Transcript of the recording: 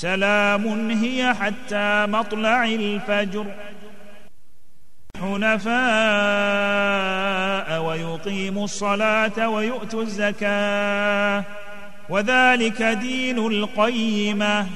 سلام هي حتى مطلع الفجر. حنفاء ويقيموا الصلاة ويؤتوا الزكاة. وذلك دين القيمة.